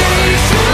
Please.